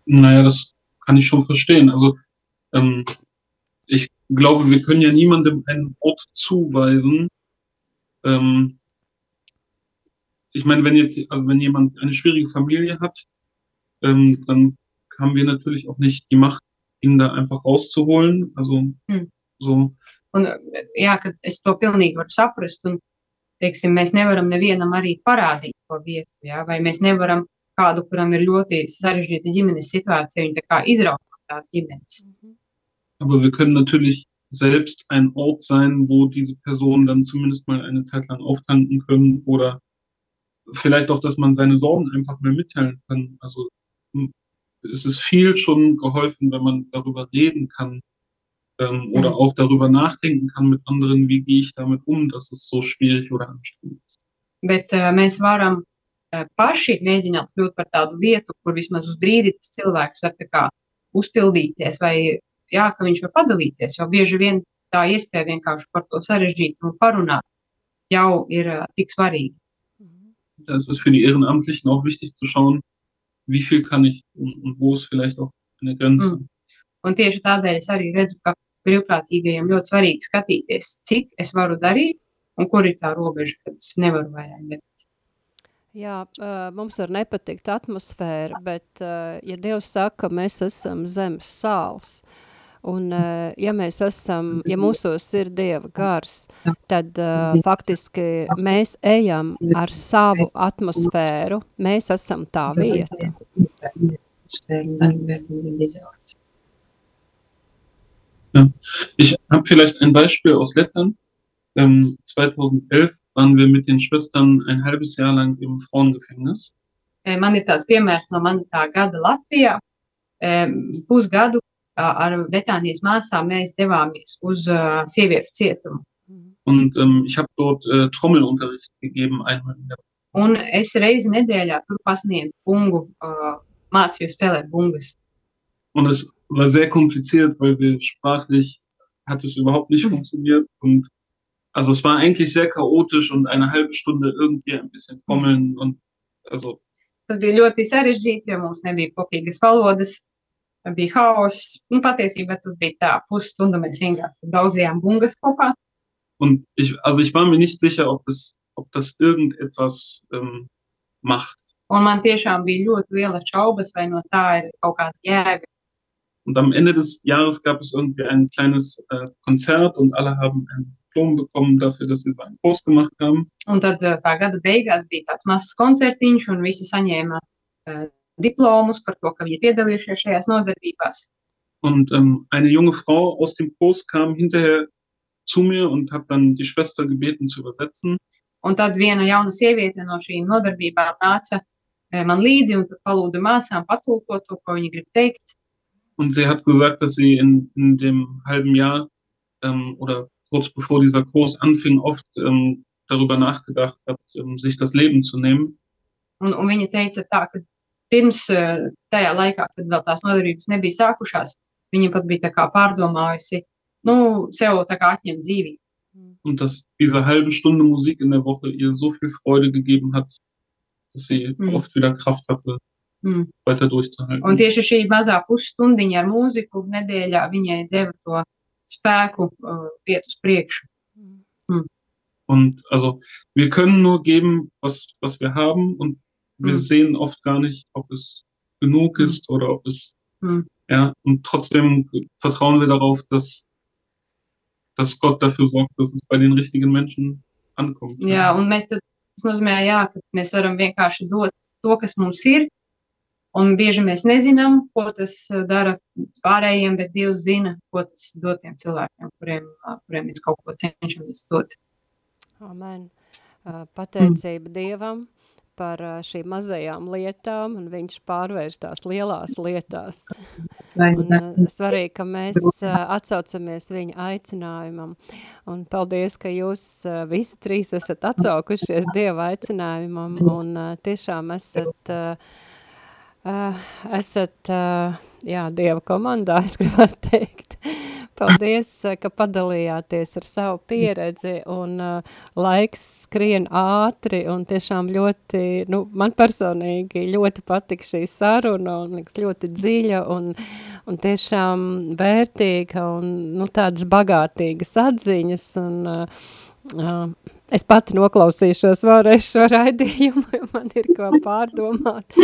Naja, das kann ich schon verstehen. Also, ähm, ich glaube, wir können ja niemandem einen Ort zuweisen, ähm, ich meine, wenn jetzt, also wenn jemand eine schwierige Familie hat, ähm, dann haben wir natürlich auch nicht die Macht, ihn da einfach rauszuholen. Also hm. so. Un, jā, ka es to pilnīgi varu saprast, un, teiksim, mēs nevaram nevienam arī parādīt to vietu, jā, vai mēs nevaram kādu, kuram ir ļoti sarežģīta ģimenes situācija, viņu tā kā izraut no tās ģimenes. Mhm. Aber wir können natürlich selbst ein Ort sein, wo diese Personen dann zumindest mal eine Zeit lang auftanken können oder vielleicht auch, dass man seine Sorgen einfach mehr mitteilen kann. Also hm, es ist viel schon geholfen, wenn man darüber reden kann ähm, mhm. oder auch darüber nachdenken kann mit anderen, wie gehe ich damit um, dass es so schwierig oder anstrengend ist. Bet uh, mēs varam uh, paši mēģināt kļūt par tādu vietu, kur vismaz uz brīdi tas cilvēks var kā uzpildīties vai jā, ka viņš var padalīties, jo bieži vien tā iespēja vienkārši par to sarežģīt un parunāt jau ir uh, tik svarīga. Da ist es für die Ehrenamtlichen auch wichtig zu schauen, wie viel kann ich und, und wo ist vielleicht auch eine Grenze. Mm. Un tieši tādēļ es arī redzu, ka brīvprātīgajiem ļoti svarīgi skatīties, cik es varu darīt un kur ir tā robeža, kad es nevaru vairāk darīt. Jā, mums var nepatikt atmosfēra, bet, ja Dievs saka, mēs esam zemes sāls, uh, Un, eh, ja mēs esam, ja mūsos ir Dieva gars, tad uh, faktiski mēs ejam ar savu atmosfēru, mēs esam tā vieta. Ja. Ich habe vielleicht ein Beispiel aus Lettland. Ähm, 2011 waren wir mit den Schwestern ein halbes Jahr lang im Frauengefängnis. Man ir tāds piemērs no mana tā gada Latvijā. Pusgadu ar Betānijas māsām mēs devāmies uz sieviešu cietumu. Und ähm, ich habe dort äh, Trommelunterricht gegeben einmal in der Un es reizi nedēļā tur pasniedzu bungu, uh, mācīju spēlēt bungas. Und es war sehr kompliziert, weil wir sprachlich hat es überhaupt nicht mhm. funktioniert und also es war eigentlich sehr chaotisch und eine halbe Stunde irgendwie ein bisschen trommeln und also. Tas bija ļoti sarežģīti, jo mums nebija kopīgas valodas. Bija haoss. Nu, patiesībā tas bija tā, pusstundu mēs vienkārši daudzījām bungas kopā. Und ich, also ich war mir nicht sicher, ob, es, ob das irgendetwas ähm, macht. Un man tiešām bija ļoti liela šaubas, vai no tā ir kaut kāda jēga. Und am Ende des Jahres gab es irgendwie ein kleines äh, Konzert und alle haben ein Diplom bekommen dafür, dass sie so einen Kurs gemacht haben. Un tad tā gada beigās bija tāds mazs koncertiņš un visi saņēma uh, diplomus par to, ka viņi piedalījušies šajās nodarbībās. Und ähm, eine junge Frau aus dem Kurs kam hinterher zu mir und hat dann die Schwester gebeten zu übersetzen. Un tad viena jauna sieviete no šīm nodarbībām nāca eh, man līdzi un tad palūdza māsām patulkot to, ko viņa grib teikt. Und sie hat gesagt, dass sie in, in dem halben Jahr ähm, oder kurz bevor dieser Kurs anfing, oft ähm, darüber nachgedacht hat, um sich das Leben zu nehmen. Un, un viņa teica tā, ka pirms tajā laikā, kad vēl tās nodarbības nebija sākušās, viņa pat bija pārdomājusi, nu, sev atņemt dzīvību. Und dass diese halbe Stunde Musik in der Woche ihr so viel Freude gegeben hat, dass sie mm. oft wieder Kraft hatte, mm. weiter durchzuhalten. Un tieši šī mazā pusstundiņa ar mūziku nedēļā viņai deva to spēku uh, iet uz priekšu. Mm. Und also wir können nur geben, was, was wir haben und wir sehen oft gar nicht, ob es genug ist oder ob es ja, und trotzdem vertrauen wir darauf, dass dass Gott dafür sorgt, dass es bei den richtigen Menschen ankommt. Jā, un mēs tad, tas nozīmē, jā, ka mēs varam vienkārši dot to, kas mums ir, un bieži mēs nezinām, ko tas dara pārējiem, bet Dievs zina, ko tas dod tiem cilvēkiem, kuriem, kuriem mēs kaut ko cenšamies dot. Amen. Pateicība mm. Dievam par šīm mazajām lietām, un viņš pārvērš tās lielās lietās. Un svarīgi, ka mēs atsaucamies viņa aicinājumam. Un paldies, ka jūs visi trīs esat atsaukušies Dieva aicinājumam, un tiešām esat, esat jā, Dieva komandā, es gribētu teikt. Paldies, ka padalījāties ar savu pieredzi un uh, laiks skrien ātri un tiešām ļoti, nu, man personīgi ļoti patika šī saruna un liks ļoti dziļa un, un tiešām vērtīga un, nu, tādas bagātīgas atziņas un uh, uh, es pati noklausīšos vēlreiz šo raidījumu, man ir ko pārdomāt.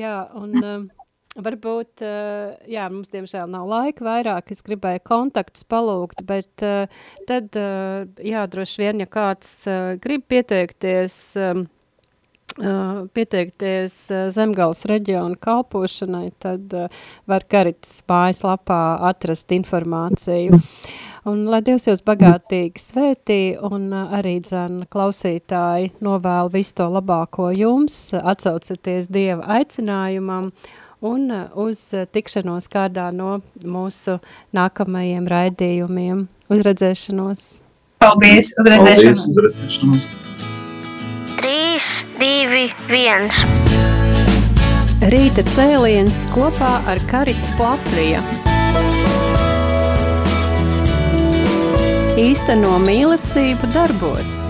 Jā, un... Uh, Varbūt, eh, jā, mums diemžēl nav laika vairāk, es gribēju kontaktus palūgt, bet eh, tad, eh, jā, droši vien, ja kāds grib pieteikties, pieteikties Zemgals reģiona kalpošanai, tad var Karitas mājaslapā atrast informāciju. Un lai Dievs jūs bagātīgi svētī un arī dzēn klausītāji novēl visu to labāko jums, atsaucaties Dieva aicinājumam un uh, uz uh, tikšanos kādā no mūsu nākamajiem raidījumiem. Uzredzēšanos! Paldies! Uzredzēšanos! Paldies, uzredzēšanos. 3, 2, 1 Rīta cēliens kopā ar Karitas Latviju. Īsteno mīlestību darbos.